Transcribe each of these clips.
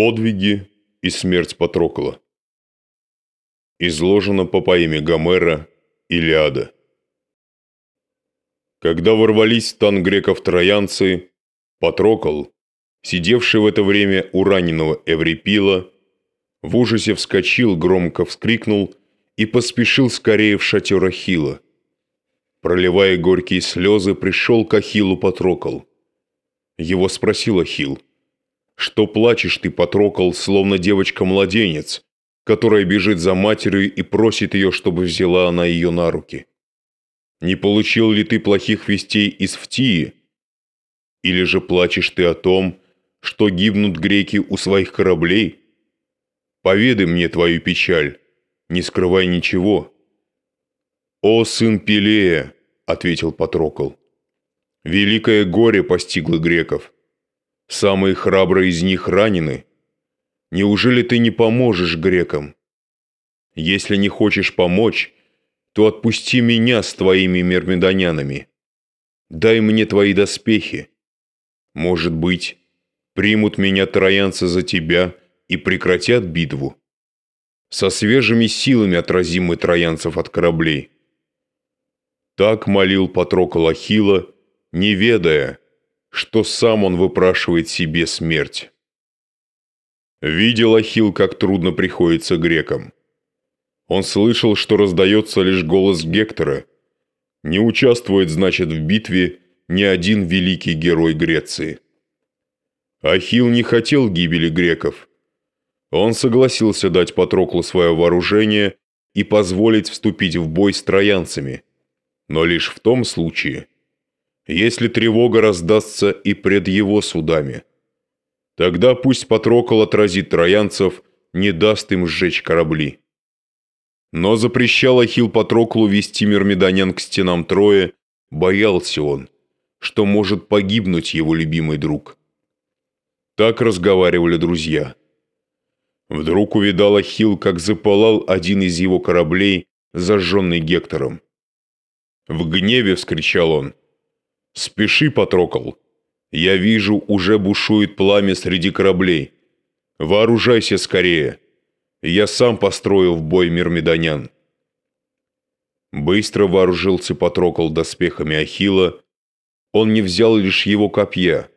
Подвиги и смерть Патрокла. Изложено по поэме Гомера «Илиада». Когда ворвались в стан греков-троянцы, Патрокл, сидевший в это время у раненого Эврипила, в ужасе вскочил, громко вскрикнул и поспешил скорее в шатер Ахилла. Проливая горькие слезы, пришел к Ахиллу Патрокл. Его спросил Ахилл, что плачешь ты, Патрокол, словно девочка-младенец, которая бежит за матерью и просит ее, чтобы взяла она ее на руки? Не получил ли ты плохих вестей из Фтии? Или же плачешь ты о том, что гибнут греки у своих кораблей? Поведай мне твою печаль, не скрывай ничего». «О, сын Пелея!» — ответил Патрокол. «Великое горе постигло греков. Самые храбрые из них ранены. Неужели ты не поможешь грекам? Если не хочешь помочь, то отпусти меня с твоими мирмидонянами. Дай мне твои доспехи. Может быть, примут меня троянцы за тебя и прекратят битву. Со свежими силами отразим мы троянцев от кораблей. Так молил Патрокол Ахилла, не ведая, что сам он выпрашивает себе смерть. Видел Ахилл, как трудно приходится грекам. Он слышал, что раздается лишь голос Гектора. Не участвует, значит, в битве ни один великий герой Греции. Ахилл не хотел гибели греков. Он согласился дать Патроклу свое вооружение и позволить вступить в бой с троянцами, но лишь в том случае, если тревога раздастся и пред его судами. Тогда пусть Патрокол отразит троянцев, не даст им сжечь корабли. Но запрещал Ахилл Патроклу вести мирмидонян к стенам Троя, боялся он, что может погибнуть его любимый друг. Так разговаривали друзья. Вдруг увидал Ахилл, как запылал один из его кораблей, зажженный Гектором. В гневе вскричал он – «Спеши, Патрокол. Я вижу, уже бушует пламя среди кораблей. Вооружайся скорее. Я сам построю в бой мирмидонян». Быстро вооружился Патрокол доспехами Ахила. Он не взял лишь его копья.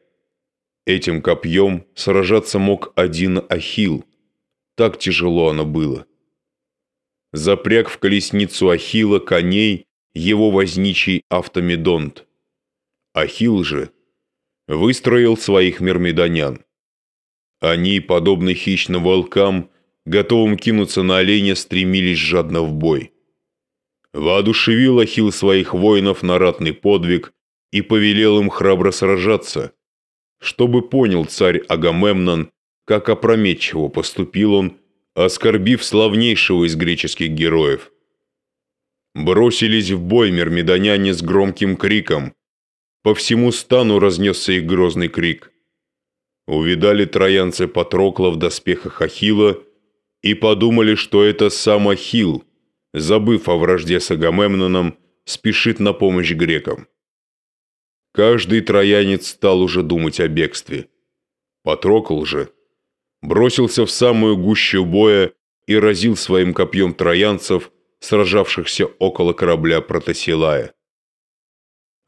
Этим копьем сражаться мог один Ахил. Так тяжело оно было. Запряг в колесницу Ахила коней его возничий Автомедонт. Ахилл же выстроил своих мирмидонян. Они, подобно хищным волкам, готовым кинуться на оленя, стремились жадно в бой. Воодушевил Ахилл своих воинов на ратный подвиг и повелел им храбро сражаться, чтобы понял царь Агамемнон, как опрометчиво поступил он, оскорбив славнейшего из греческих героев. Бросились в бой мирмидоняне с громким криком – по всему стану разнесся их грозный крик. Увидали троянцы Патрокла в доспехах Ахила и подумали, что это сам Ахил, забыв о вражде с Агамемноном, спешит на помощь грекам. Каждый троянец стал уже думать о бегстве. Патрокл же бросился в самую гущу боя и разил своим копьем троянцев, сражавшихся около корабля Протасилая.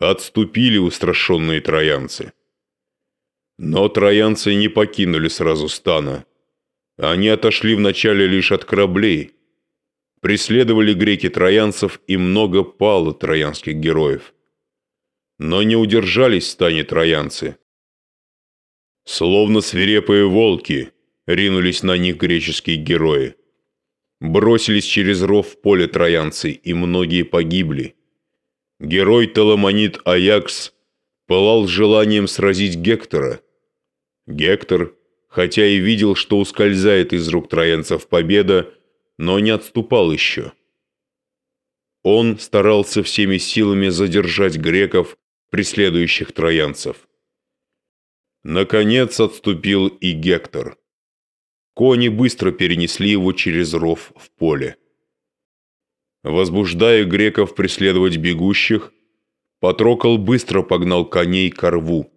Отступили устрашенные троянцы. Но троянцы не покинули сразу стана. Они отошли вначале лишь от кораблей. Преследовали греки троянцев, и много пало троянских героев. Но не удержались в стане троянцы. Словно свирепые волки ринулись на них греческие герои. Бросились через ров в поле троянцы, и многие погибли. Герой Таламонит Аякс пылал желанием сразить Гектора. Гектор, хотя и видел, что ускользает из рук троянцев победа, но не отступал еще. Он старался всеми силами задержать греков, преследующих троянцев. Наконец отступил и Гектор. Кони быстро перенесли его через ров в поле. Возбуждая греков преследовать бегущих, Патрокол быстро погнал коней к рву.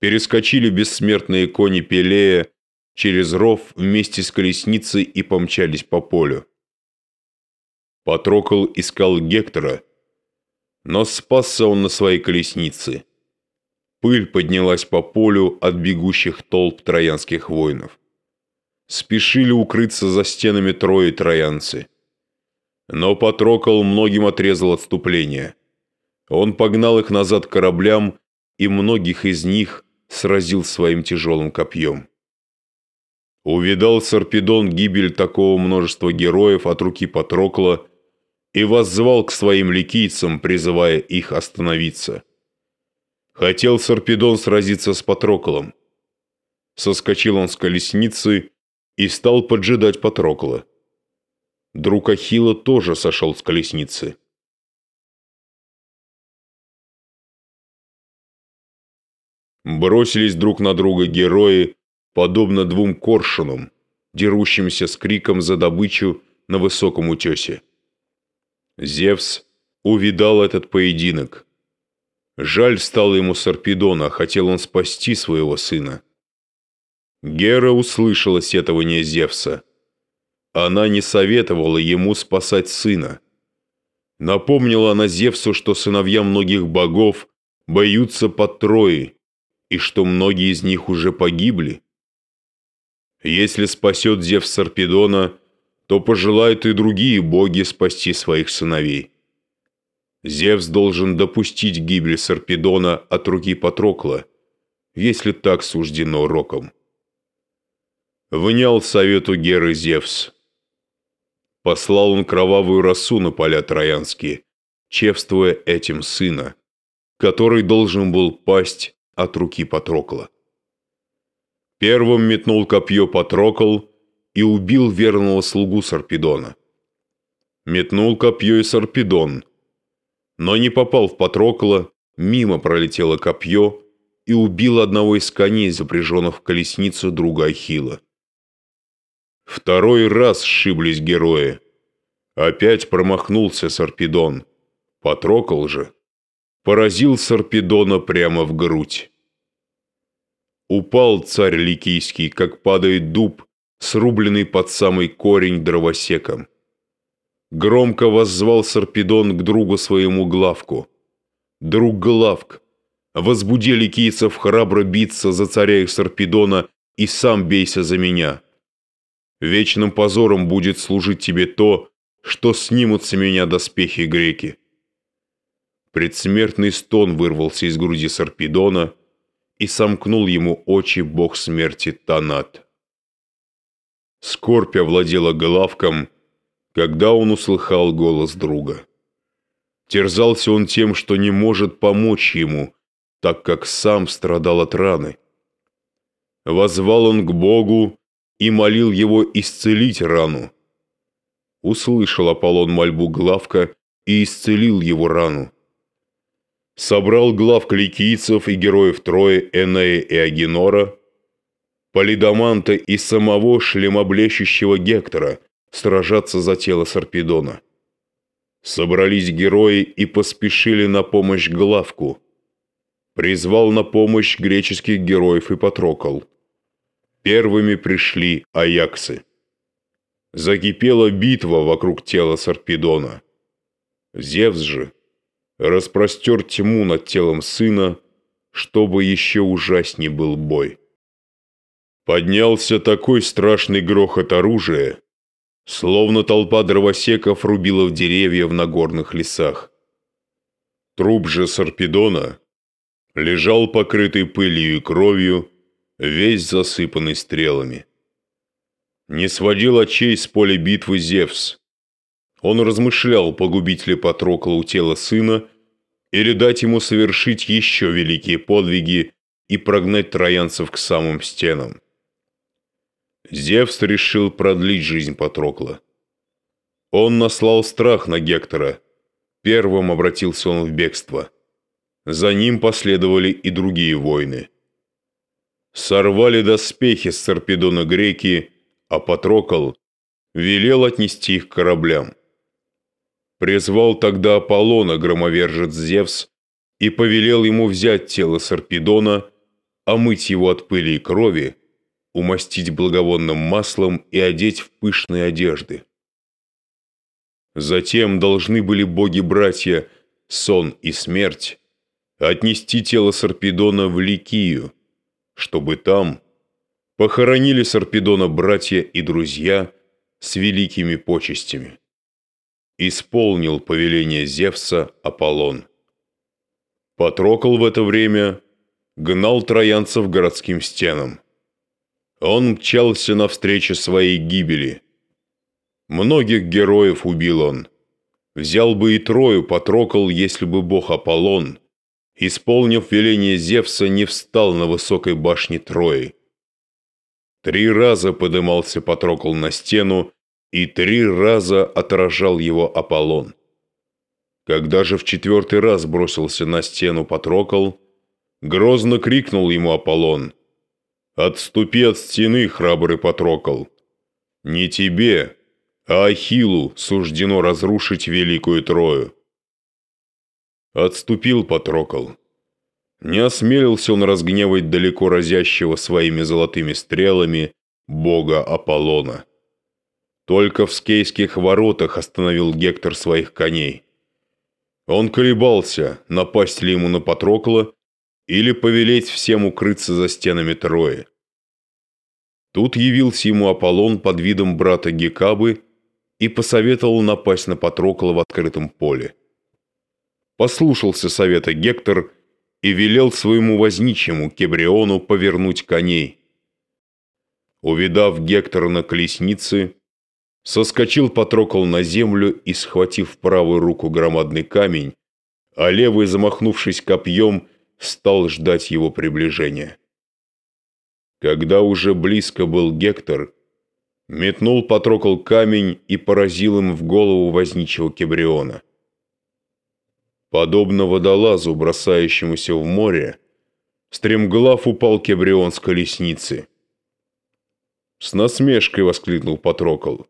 Перескочили бессмертные кони Пелея, через ров вместе с колесницей и помчались по полю. Патрокол искал Гектора, но спасся он на своей колеснице. Пыль поднялась по полю от бегущих толп троянских воинов. Спешили укрыться за стенами трое троянцы. Но Патрокол многим отрезал отступление. Он погнал их назад к кораблям, и многих из них сразил своим тяжелым копьем. Увидал Сарпедон гибель такого множества героев от руки Патрокла и воззвал к своим ликийцам, призывая их остановиться. Хотел Сарпедон сразиться с Патроклом. Соскочил он с колесницы и стал поджидать Патрокла. Друг Ахилла тоже сошел с колесницы. Бросились друг на друга герои, подобно двум коршунам, дерущимся с криком за добычу на высоком утесе. Зевс увидал этот поединок. Жаль стало ему Сарпедона, хотел он спасти своего сына. Гера услышала сетование Зевса. Она не советовала ему спасать сына. Напомнила она Зевсу, что сыновья многих богов боются под Трои, и что многие из них уже погибли. Если спасет Зевс Сарпедона, то пожелают и другие боги спасти своих сыновей. Зевс должен допустить гибель Сарпедона от руки Патрокла, если так суждено роком. Внял совету Геры Зевс. Послал он кровавую росу на поля троянские, чевствуя этим сына, который должен был пасть от руки Патрокла. Первым метнул копье Патрокл и убил верного слугу Сарпедона. Метнул копье и Сарпедон, но не попал в Патрокла, мимо пролетело копье и убил одного из коней, запряженных в колесницу друга Ахила. Второй раз сшиблись герои. Опять промахнулся Сарпедон. Патрокол же поразил Сарпедона прямо в грудь. Упал царь Ликийский, как падает дуб, срубленный под самый корень дровосеком. Громко воззвал Сарпедон к другу своему Главку. «Друг Главк, возбуди ликийцев храбро биться за царя их Сарпедона и сам бейся за меня». Вечным позором будет служить тебе то, что снимут с меня доспехи греки». Предсмертный стон вырвался из груди Сарпедона и сомкнул ему очи бог смерти Танат. Скорбь овладела главком, когда он услыхал голос друга. Терзался он тем, что не может помочь ему, так как сам страдал от раны. Возвал он к Богу и молил его исцелить рану. Услышал Аполлон мольбу Главка и исцелил его рану. Собрал глав ликийцев и героев Трои Энея и Агенора, Полидаманта и самого шлемоблещущего Гектора сражаться за тело Сарпедона. Собрались герои и поспешили на помощь Главку. Призвал на помощь греческих героев и Патрокол. Первыми пришли аяксы. Закипела битва вокруг тела Сарпедона. Зевс же распростер тьму над телом сына, чтобы еще ужасней был бой. Поднялся такой страшный грохот оружия, словно толпа дровосеков рубила в деревья в нагорных лесах. Труп же Сарпедона лежал покрытый пылью и кровью, весь засыпанный стрелами. Не сводил очей с поля битвы Зевс. Он размышлял, погубить ли Патрокла у тела сына или дать ему совершить еще великие подвиги и прогнать троянцев к самым стенам. Зевс решил продлить жизнь Патрокла. Он наслал страх на Гектора. Первым обратился он в бегство. За ним последовали и другие войны сорвали доспехи с Сарпедона греки, а Патрокол велел отнести их к кораблям. Призвал тогда Аполлона, громовержец Зевс, и повелел ему взять тело Сарпедона, омыть его от пыли и крови, умастить благовонным маслом и одеть в пышные одежды. Затем должны были боги-братья Сон и Смерть отнести тело Сарпедона в Ликию, чтобы там похоронили Сарпедона братья и друзья с великими почестями. Исполнил повеление Зевса Аполлон. Патрокол в это время гнал троянцев городским стенам. Он мчался навстречу своей гибели. Многих героев убил он. Взял бы и Трою, Патрокол, если бы бог Аполлон, исполнив веление Зевса, не встал на высокой башне Трои. Три раза подымался Патрокол на стену, и три раза отражал его Аполлон. Когда же в четвертый раз бросился на стену Патрокол, грозно крикнул ему Аполлон. «Отступи от стены, храбрый Патрокол! Не тебе, а Ахиллу суждено разрушить великую Трою!» Отступил Патрокол. Не осмелился он разгневать далеко разящего своими золотыми стрелами бога Аполлона. Только в скейских воротах остановил Гектор своих коней. Он колебался, напасть ли ему на Патрокла или повелеть всем укрыться за стенами Трои. Тут явился ему Аполлон под видом брата Гекабы и посоветовал напасть на Патрокла в открытом поле. Послушался совета Гектор и велел своему возничему Кебриону повернуть коней. Увидав Гектора на колеснице, Соскочил Патрокол на землю и, схватив правую руку громадный камень, а левый, замахнувшись копьем, стал ждать его приближения. Когда уже близко был Гектор, метнул Патрокол камень и поразил им в голову возничего Кебриона. Подобно водолазу, бросающемуся в море, стремглав упал Кебрион с колесницы. С насмешкой воскликнул Патрокол.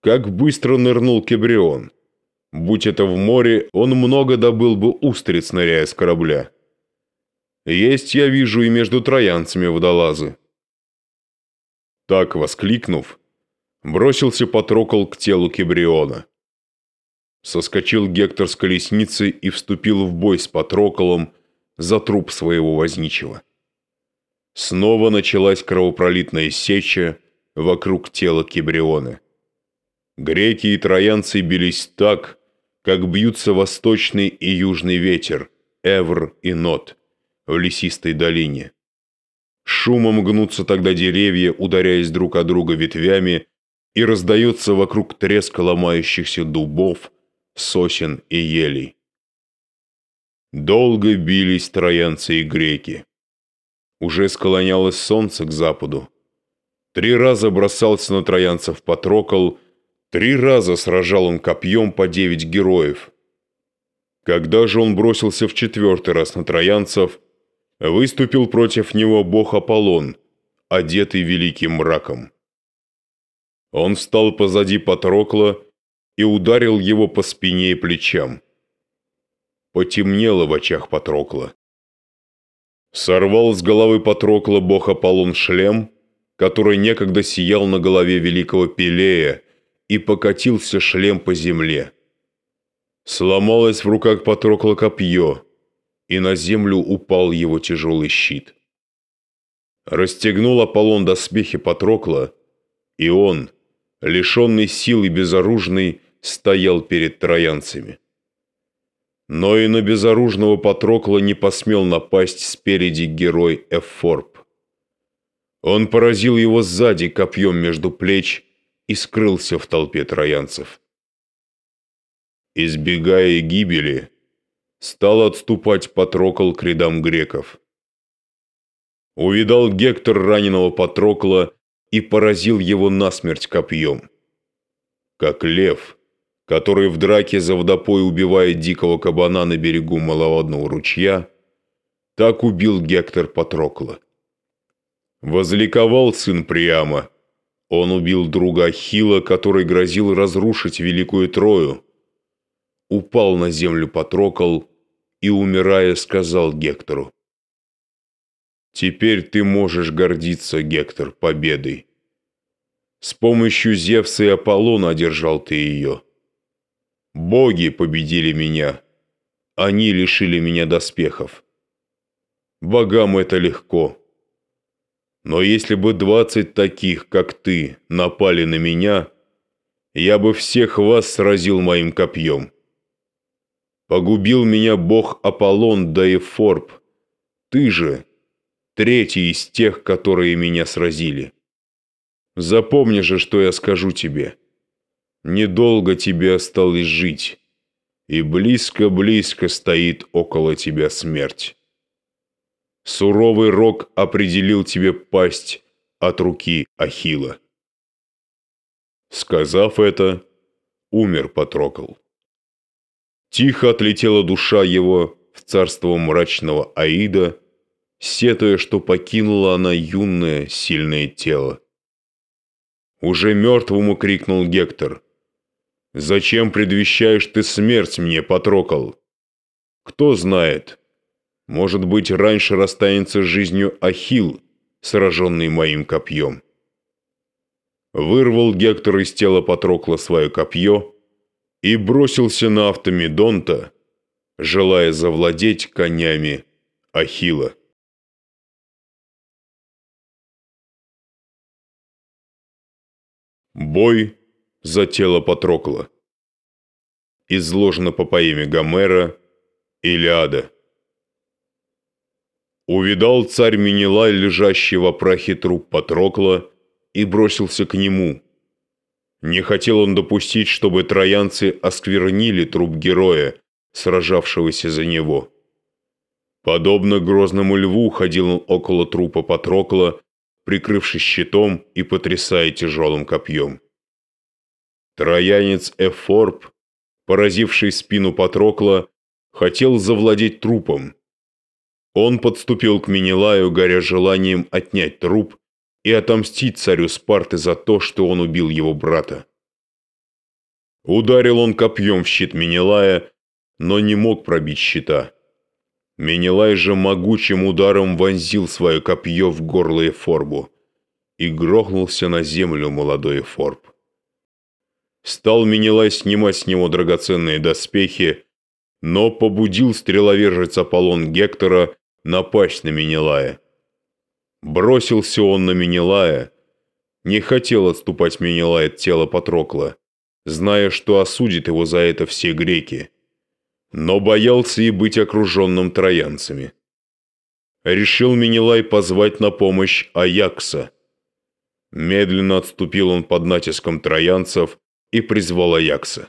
Как быстро нырнул Кебрион. Будь это в море, он много добыл бы устриц, ныряя с корабля. Есть, я вижу, и между троянцами водолазы. Так, воскликнув, бросился Патрокол к телу Кебриона. Соскочил Гектор с колесницы и вступил в бой с Патроколом за труп своего возничего. Снова началась кровопролитная сеча вокруг тела Кебриона. Греки и троянцы бились так, как бьются восточный и южный ветер, Эвр и Нот, в лесистой долине. Шумом гнутся тогда деревья, ударяясь друг о друга ветвями, и раздается вокруг треск ломающихся дубов, сосен и елей. Долго бились троянцы и греки. Уже склонялось солнце к западу. Три раза бросался на троянцев Патрокол, Три раза сражал он копьем по девять героев. Когда же он бросился в четвертый раз на троянцев, выступил против него бог Аполлон, одетый великим мраком. Он встал позади Патрокла и ударил его по спине и плечам. Потемнело в очах Патрокла. Сорвал с головы Патрокла бог Аполлон шлем, который некогда сиял на голове великого Пелея, и покатился шлем по земле. Сломалось в руках Патрокла копье, и на землю упал его тяжелый щит. Расстегнул Аполлон доспехи Патрокла, и он, лишенный сил и безоружный, стоял перед троянцами. Но и на безоружного Патрокла не посмел напасть спереди герой Эфорб. Он поразил его сзади копьем между плеч и скрылся в толпе троянцев. Избегая гибели, стал отступать Патрокол к рядам греков. Увидал Гектор раненого Патрокла и поразил его насмерть копьем. Как лев, который в драке за водопой убивает дикого кабана на берегу маловодного ручья, так убил Гектор Патрокла. Возликовал сын Приама – он убил друга Ахилла, который грозил разрушить Великую Трою. Упал на землю Патрокол и, умирая, сказал Гектору. Теперь ты можешь гордиться, Гектор, победой. С помощью Зевса и Аполлона одержал ты ее. Боги победили меня. Они лишили меня доспехов. Богам это легко. Но если бы двадцать таких, как ты, напали на меня, я бы всех вас сразил моим копьем. Погубил меня бог Аполлон да и Форб. Ты же третий из тех, которые меня сразили. Запомни же, что я скажу тебе. Недолго тебе осталось жить, и близко-близко стоит около тебя смерть. Суровый рок определил тебе пасть от руки Ахила. Сказав это, умер Патрокл. Тихо отлетела душа его в царство мрачного Аида, сетуя, что покинула она юное, сильное тело. Уже мертвому крикнул Гектор. «Зачем предвещаешь ты смерть мне, Патрокол? Кто знает, может быть, раньше расстанется с жизнью Ахил, сраженный моим копьем». Вырвал Гектор из тела Патрокла свое копье и бросился на Автомедонта, желая завладеть конями Ахила. Бой за тело Патрокла. Изложено по поэме Гомера «Илиада». Увидал царь Менелай, лежащий в опрахе труп Патрокла, и бросился к нему. Не хотел он допустить, чтобы троянцы осквернили труп героя, сражавшегося за него. Подобно грозному льву ходил он около трупа Патрокла, прикрывшись щитом и потрясая тяжелым копьем. Троянец Эфорб, поразивший спину Патрокла, хотел завладеть трупом. Он подступил к Менелаю, горя желанием отнять труп и отомстить царю Спарты за то, что он убил его брата. Ударил он копьем в щит Менелая, но не мог пробить щита. Менелай же могучим ударом вонзил свое копье в горло Эфорбу и грохнулся на землю молодой Эфорб. Стал Менелай снимать с него драгоценные доспехи, но побудил стреловержец Аполлон Гектора напасть на Менелая. Бросился он на Менелая, не хотел отступать Менелай от тела Патрокла, зная, что осудит его за это все греки но боялся и быть окруженным троянцами. Решил Менелай позвать на помощь Аякса. Медленно отступил он под натиском троянцев и призвал Аякса.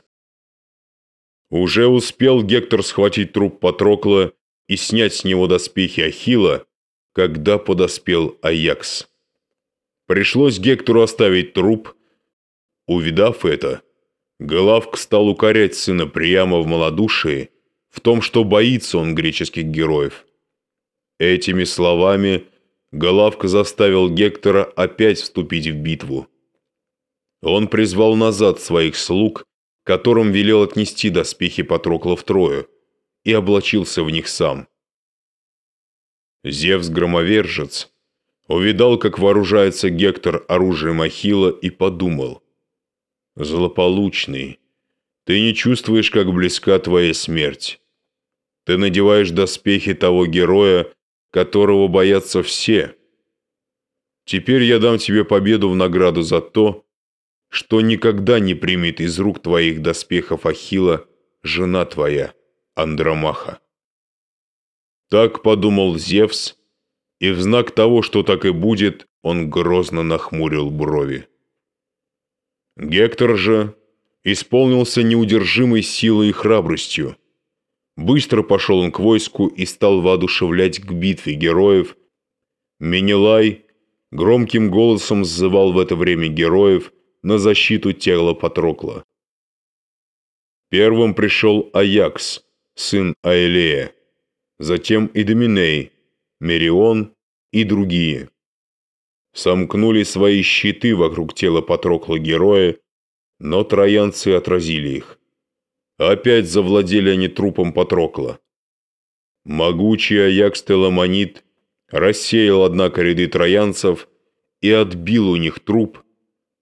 Уже успел Гектор схватить труп Патрокла и снять с него доспехи Ахила, когда подоспел Аякс. Пришлось Гектору оставить труп. Увидав это, Главк стал укорять сына Приама в малодушии, в том, что боится он греческих героев. Этими словами Главка заставил Гектора опять вступить в битву. Он призвал назад своих слуг, которым велел отнести доспехи Патрокла в Трою, и облачился в них сам. Зевс-громовержец увидал, как вооружается Гектор оружием Ахила, и подумал – Злополучный, ты не чувствуешь, как близка твоя смерть. Ты надеваешь доспехи того героя, которого боятся все. Теперь я дам тебе победу в награду за то, что никогда не примет из рук твоих доспехов Ахила жена твоя, Андромаха. Так подумал Зевс, и в знак того, что так и будет, он грозно нахмурил брови. Гектор же исполнился неудержимой силой и храбростью. Быстро пошел он к войску и стал воодушевлять к битве героев. Менелай громким голосом сзывал в это время героев на защиту тела Патрокла. Первым пришел Аякс, сын Аэлея, затем Идоминей, Мерион и другие сомкнули свои щиты вокруг тела Патрокла героя, но троянцы отразили их. Опять завладели они трупом Патрокла. Могучий Аякс Теламонит рассеял, однако, ряды троянцев и отбил у них труп,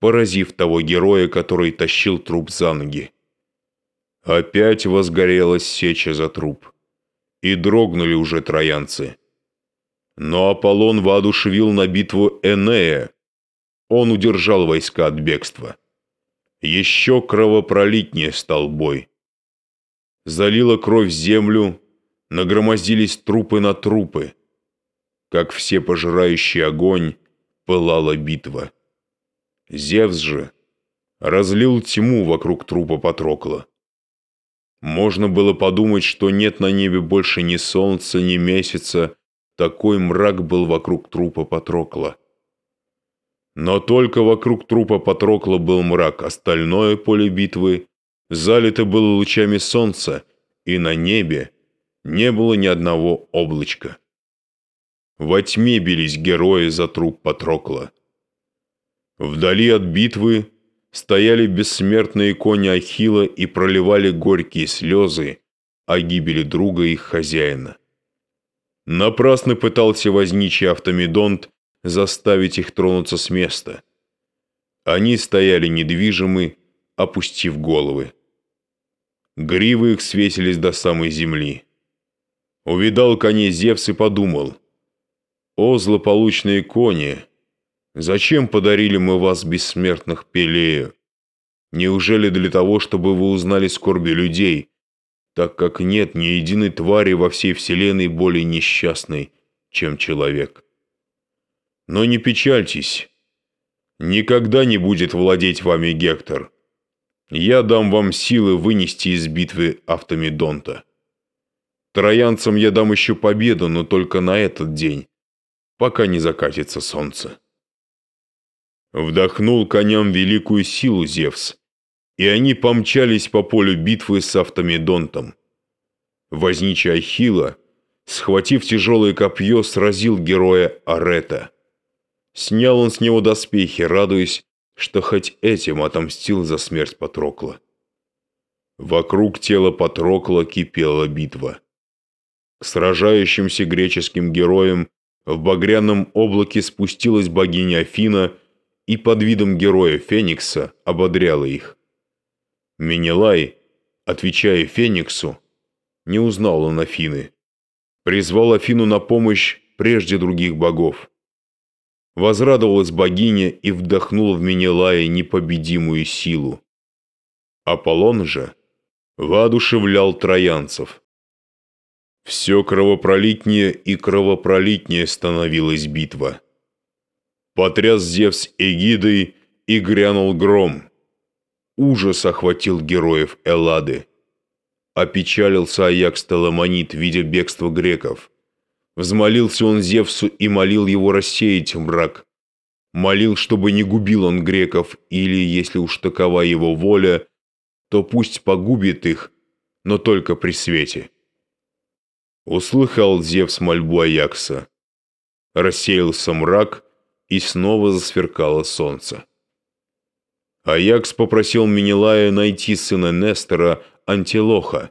поразив того героя, который тащил труп за ноги. Опять возгорелась сеча за труп, и дрогнули уже троянцы. Но Аполлон воодушевил на битву Энея. Он удержал войска от бегства. Еще кровопролитнее стал бой. Залила кровь землю, нагромоздились трупы на трупы. Как все пожирающий огонь, пылала битва. Зевс же разлил тьму вокруг трупа Патрокла. Можно было подумать, что нет на небе больше ни солнца, ни месяца, такой мрак был вокруг трупа Патрокла. Но только вокруг трупа Патрокла был мрак, остальное поле битвы залито было лучами солнца, и на небе не было ни одного облачка. Во тьме бились герои за труп Патрокла. Вдали от битвы стояли бессмертные кони Ахила и проливали горькие слезы о гибели друга их хозяина. Напрасно пытался возничий Автомедонт заставить их тронуться с места. Они стояли недвижимы, опустив головы. Гривы их свесились до самой земли. Увидал коней Зевс и подумал, «О, злополучные кони, зачем подарили мы вас, бессмертных Пелею? Неужели для того, чтобы вы узнали скорби людей, так как нет ни единой твари во всей вселенной более несчастной, чем человек. Но не печальтесь, никогда не будет владеть вами Гектор. Я дам вам силы вынести из битвы Автомедонта. Троянцам я дам еще победу, но только на этот день, пока не закатится солнце. Вдохнул коням великую силу Зевс, и они помчались по полю битвы с Автомедонтом. Возничий Ахилла, схватив тяжелое копье, сразил героя Арета. Снял он с него доспехи, радуясь, что хоть этим отомстил за смерть Патрокла. Вокруг тела Патрокла кипела битва. К сражающимся греческим героям в багряном облаке спустилась богиня Афина и под видом героя Феникса ободряла их. Менелай, отвечая Фениксу, не узнал он Афины. Призвал Афину на помощь прежде других богов. Возрадовалась богиня и вдохнула в Менелая непобедимую силу. Аполлон же воодушевлял троянцев. Все кровопролитнее и кровопролитнее становилась битва. Потряс Зевс эгидой и грянул гром – Ужас охватил героев Эллады. Опечалился Аякс Теламонит, видя бегство греков. Взмолился он Зевсу и молил его рассеять мрак. Молил, чтобы не губил он греков, или, если уж такова его воля, то пусть погубит их, но только при свете. Услыхал Зевс мольбу Аякса. Рассеялся мрак, и снова засверкало солнце. Аякс попросил Менелая найти сына Нестора, Антилоха,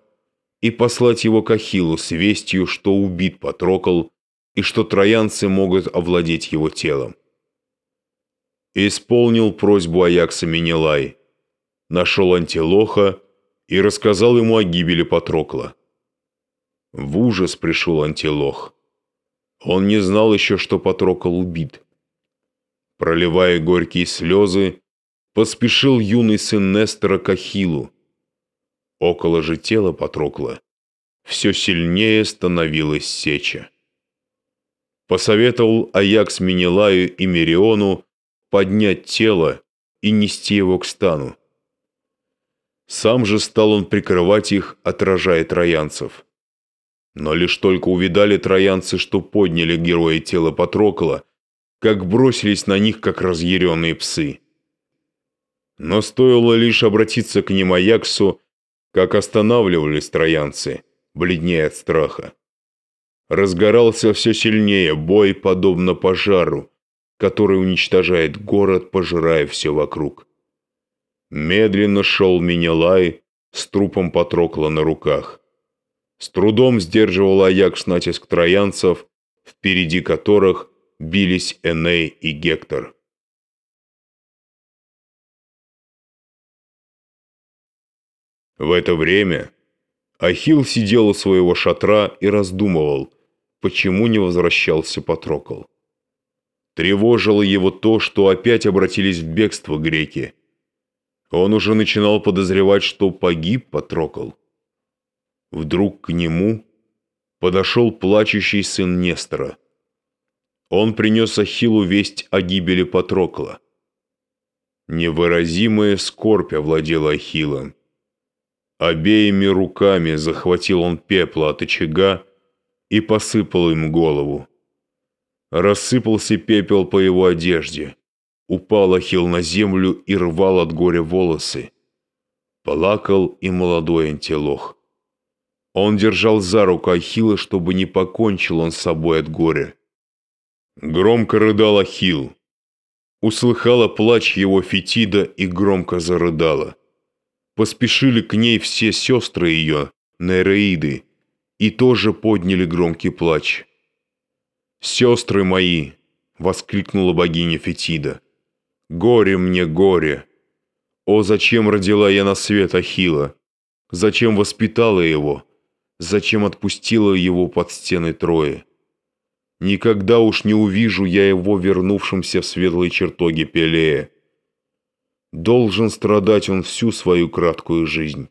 и послать его к Ахиллу с вестью, что убит Патрокол и что троянцы могут овладеть его телом. Исполнил просьбу Аякса Менелай, нашел Антилоха и рассказал ему о гибели Патрокла. В ужас пришел Антилох. Он не знал еще, что Патрокол убит. Проливая горькие слезы, поспешил юный сын Нестора к Ахиллу. Около же тела Патрокла все сильнее становилась сеча. Посоветовал Аякс Менелаю и Мериону поднять тело и нести его к стану. Сам же стал он прикрывать их, отражая троянцев. Но лишь только увидали троянцы, что подняли героя тела Патрокла, как бросились на них, как разъяренные псы. Но стоило лишь обратиться к ним Аяксу, как останавливались троянцы, бледнее от страха. Разгорался все сильнее бой, подобно пожару, который уничтожает город, пожирая все вокруг. Медленно шел Минелай с трупом Патрокла на руках. С трудом сдерживал Аякс натиск троянцев, впереди которых бились Эней и Гектор. В это время Ахилл сидел у своего шатра и раздумывал, почему не возвращался Патрокл. Тревожило его то, что опять обратились в бегство греки. Он уже начинал подозревать, что погиб Патрокл. Вдруг к нему подошел плачущий сын Нестора. Он принес Ахиллу весть о гибели Патрокла. Невыразимая скорбь овладела Ахиллом. Обеими руками захватил он пепла от очага и посыпал им голову. Рассыпался пепел по его одежде. Упал Ахилл на землю и рвал от горя волосы. Плакал и молодой антилох. Он держал за руку Ахилла, чтобы не покончил он с собой от горя. Громко рыдал Ахилл. Услыхала плач его Фетида и громко зарыдала. Поспешили к ней все сестры ее, Нереиды, и тоже подняли громкий плач. «Сестры мои!» — воскликнула богиня Фетида. «Горе мне, горе! О, зачем родила я на свет Ахила? Зачем воспитала его? Зачем отпустила его под стены Трои? Никогда уж не увижу я его вернувшимся в светлые чертоги Пелея. Должен страдать он всю свою краткую жизнь.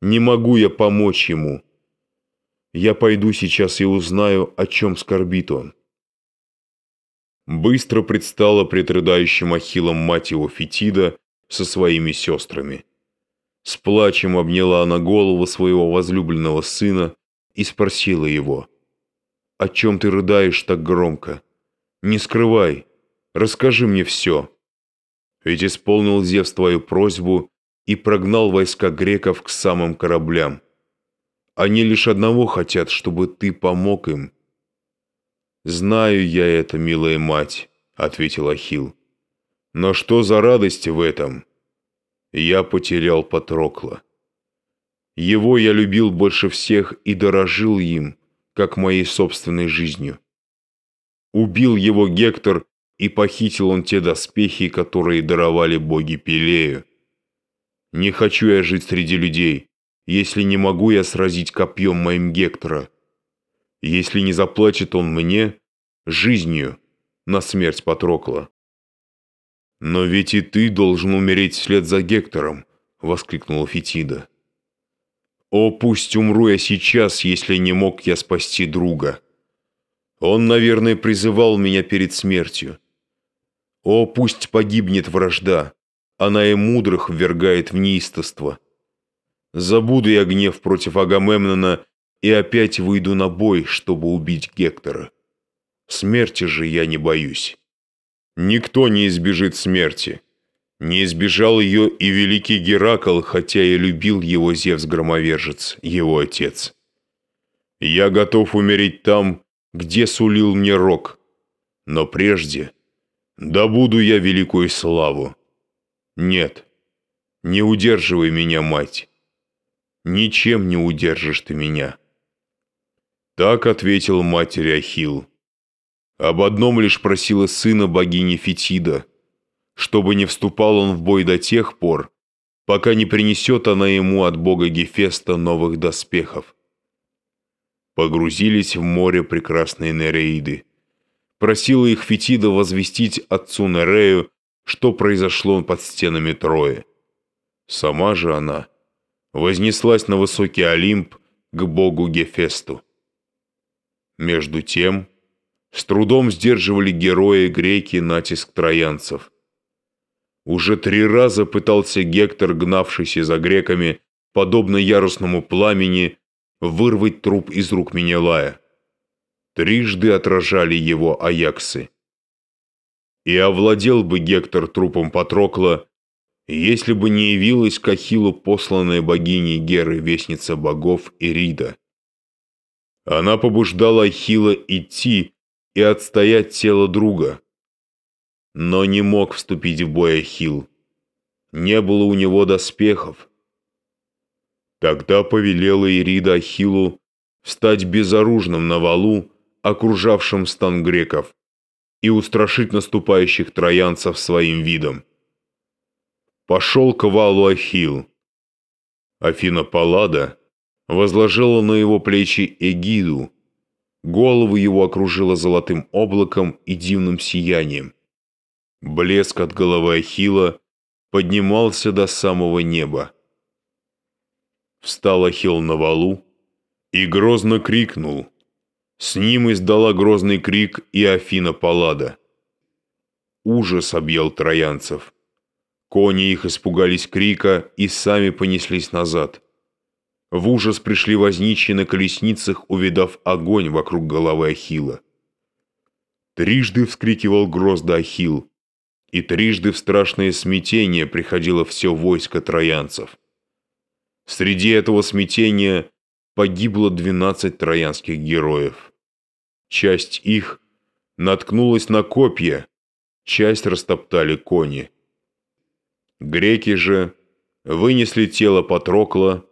Не могу я помочь ему. Я пойду сейчас и узнаю, о чем скорбит он. Быстро предстала пред рыдающим Ахиллом мать его Фетида со своими сестрами. С плачем обняла она голову своего возлюбленного сына и спросила его, «О чем ты рыдаешь так громко? Не скрывай, расскажи мне все». Ведь исполнил Зевс твою просьбу и прогнал войска греков к самым кораблям. Они лишь одного хотят, чтобы ты помог им». «Знаю я это, милая мать», — ответил Ахилл. «Но что за радость в этом?» Я потерял Патрокла. Его я любил больше всех и дорожил им, как моей собственной жизнью. Убил его Гектор, и похитил он те доспехи, которые даровали боги Пелею. Не хочу я жить среди людей, если не могу я сразить копьем моим Гектора. Если не заплачет он мне жизнью на смерть Патрокла. «Но ведь и ты должен умереть вслед за Гектором», — воскликнула Фетида. «О, пусть умру я сейчас, если не мог я спасти друга. Он, наверное, призывал меня перед смертью. О, пусть погибнет вражда, она и мудрых ввергает в неистовство. Забуду я гнев против Агамемнона и опять выйду на бой, чтобы убить Гектора. Смерти же я не боюсь». Никто не избежит смерти. Не избежал ее и великий Геракл, хотя и любил его Зевс-громовержец, его отец. Я готов умереть там, где сулил мне рок, но прежде добуду я великую славу. Нет, не удерживай меня, мать. Ничем не удержишь ты меня. Так ответил матери Ахилл. Об одном лишь просила сына богини Фетида, чтобы не вступал он в бой до тех пор, пока не принесет она ему от бога Гефеста новых доспехов. Погрузились в море прекрасные Нереиды. Просила их Фетида возвестить отцу Нерею, что произошло под стенами Трои. Сама же она вознеслась на высокий Олимп к богу Гефесту. Между тем, с трудом сдерживали герои греки натиск троянцев. Уже три раза пытался Гектор, гнавшийся за греками, подобно ярусному пламени, вырвать труп из рук Менелая. Трижды отражали его аяксы. И овладел бы Гектор трупом Патрокла, если бы не явилась к посланная богиней Геры, вестница богов Ирида. Она побуждала Ахилла идти, и отстоять тело друга. Но не мог вступить в бой Ахилл. Не было у него доспехов. Тогда повелела Ирида Ахиллу встать безоружным на валу, окружавшим стан греков, и устрашить наступающих троянцев своим видом. Пошел к валу Ахилл. Афина Паллада возложила на его плечи эгиду, голову его окружила золотым облаком и дивным сиянием. Блеск от головы Ахилла поднимался до самого неба. Встал Ахилл на валу и грозно крикнул. С ним издала грозный крик и Афина Паллада. Ужас объел троянцев. Кони их испугались крика и сами понеслись назад. В ужас пришли возничьи на колесницах, увидав огонь вокруг головы Ахилла. Трижды вскрикивал грозно Ахилл, и трижды в страшное смятение приходило все войско троянцев. Среди этого смятения погибло двенадцать троянских героев. Часть их наткнулась на копья, часть растоптали кони. Греки же вынесли тело Патрокла,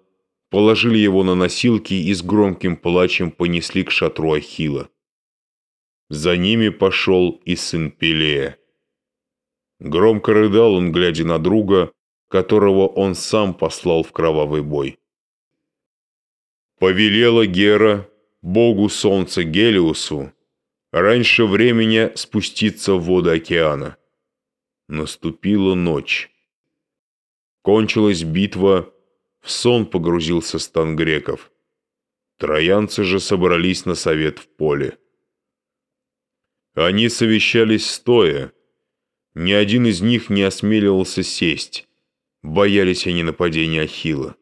положили его на носилки и с громким плачем понесли к шатру Ахила. За ними пошел и сын Пелея. Громко рыдал он, глядя на друга, которого он сам послал в кровавый бой. Повелела Гера, богу солнца Гелиусу, раньше времени спуститься в воды океана. Наступила ночь. Кончилась битва, в сон погрузился стан греков. Троянцы же собрались на совет в поле. Они совещались стоя, ни один из них не осмеливался сесть. Боялись они нападения Ахилла.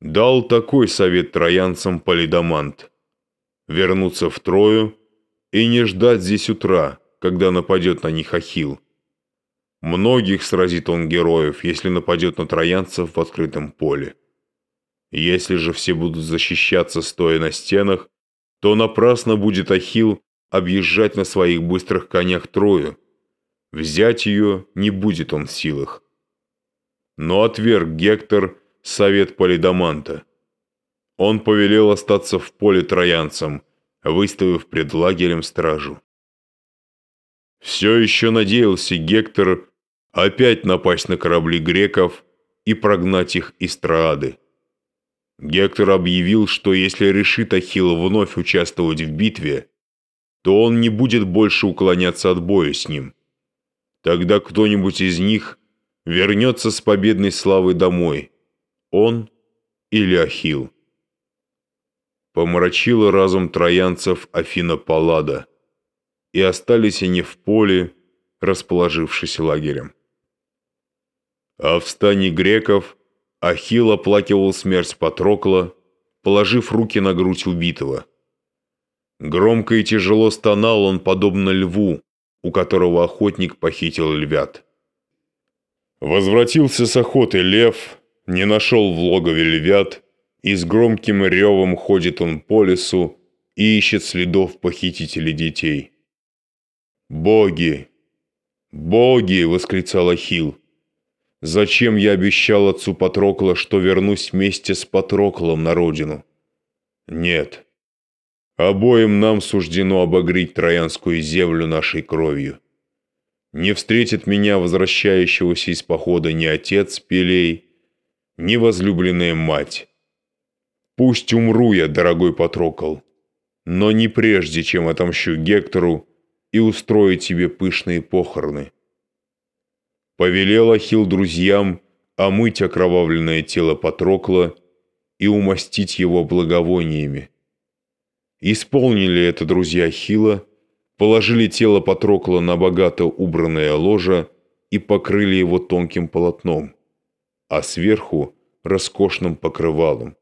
Дал такой совет троянцам Полидамант. Вернуться в Трою и не ждать здесь утра, когда нападет на них Ахилл. Многих сразит он героев, если нападет на троянцев в открытом поле. Если же все будут защищаться, стоя на стенах, то напрасно будет Ахилл объезжать на своих быстрых конях Трою, Взять ее не будет он в силах. Но отверг Гектор совет Полидаманта. Он повелел остаться в поле троянцам, выставив пред лагерем стражу. Все еще надеялся Гектор опять напасть на корабли греков и прогнать их из Троады. Гектор объявил, что если решит Ахилл вновь участвовать в битве, то он не будет больше уклоняться от боя с ним. Тогда кто-нибудь из них вернется с победной славой домой. Он или Ахил. Помрачила разум троянцев Афина Паллада, и остались они в поле, расположившись лагерем. А в стане греков Ахилл оплакивал смерть Патрокла, положив руки на грудь убитого. Громко и тяжело стонал он, подобно льву, у которого охотник похитил львят. Возвратился с охоты лев, не нашел в логове львят, и с громким ревом ходит он по лесу и ищет следов похитителей детей. «Боги! Боги!» — восклицал Ахилл. «Зачем я обещал отцу Патрокла, что вернусь вместе с Патроклом на родину? Нет, Обоим нам суждено обогреть троянскую землю нашей кровью. Не встретит меня возвращающегося из похода ни отец Пелей, ни возлюбленная мать. Пусть умру я, дорогой Патрокол, но не прежде, чем отомщу Гектору и устрою тебе пышные похороны. Повелел Ахилл друзьям омыть окровавленное тело Патрокла и умастить его благовониями. Исполнили это друзья Хила, положили тело Патрокла на богато убранное ложе и покрыли его тонким полотном, а сверху – роскошным покрывалом.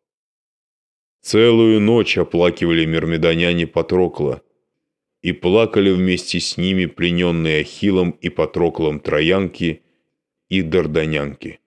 Целую ночь оплакивали мирмидоняне Патрокла, и плакали вместе с ними плененные Ахиллом и Патроклом троянки и дарданянки.